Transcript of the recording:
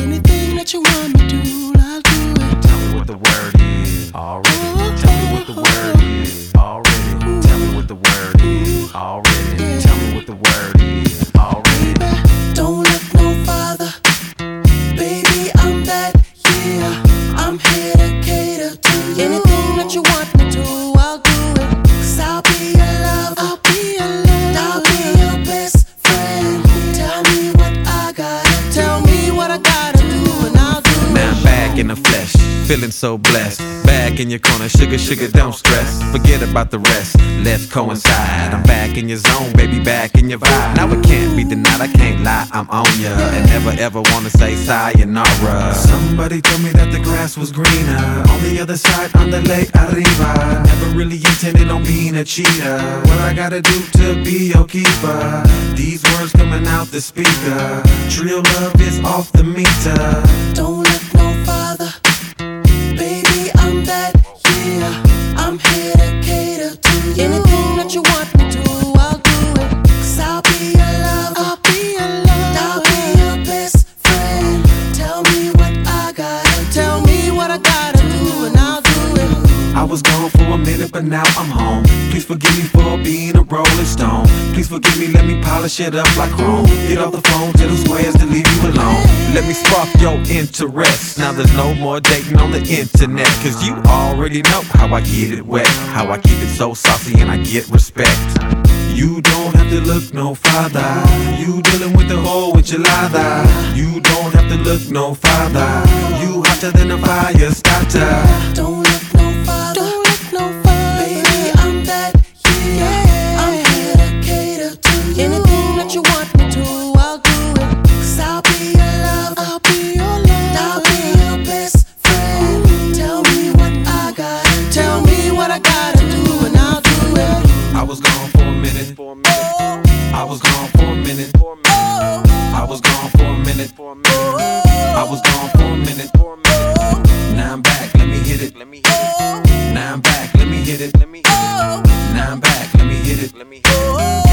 Anything that you want me to I'll do it. Tell me what the word is. Alright. Tell me what the word is. Alright. Feeling so blessed. Back in your corner, sugar, sugar, don't stress. Forget about the rest, let's coincide. I'm back in your zone, baby, back in your vibe. Now it can't be denied, I can't lie, I'm on ya. And never ever wanna say sayonara. Somebody told me that the grass was greener on the other side, on the lake arriba. Never really intended on being a cheater. What I gotta do to be your keeper? These words coming out the speaker. Trill love is off the meter. Don't look that, yeah. I'm here to cater to you. Anything that you want was gone for a minute, but now I'm home. Please forgive me for being a rolling stone. Please forgive me, let me polish it up like chrome. Get off the phone, tell the squares to leave you alone. Let me spark your interest. Now there's no more dating on the internet. Cause you already know how I get it wet. How I keep it so saucy and I get respect. You don't have to look no farther. You dealing with the whole enchilada. You don't have to look no farther. You hotter than a fire starter. For a minute. I was gone for a minute. I was gone for a minute. I was gone for a minute. Now I'm back, let me hit it. Let me hit. Now I'm back, let me hit it. Now I'm back, let me hit it.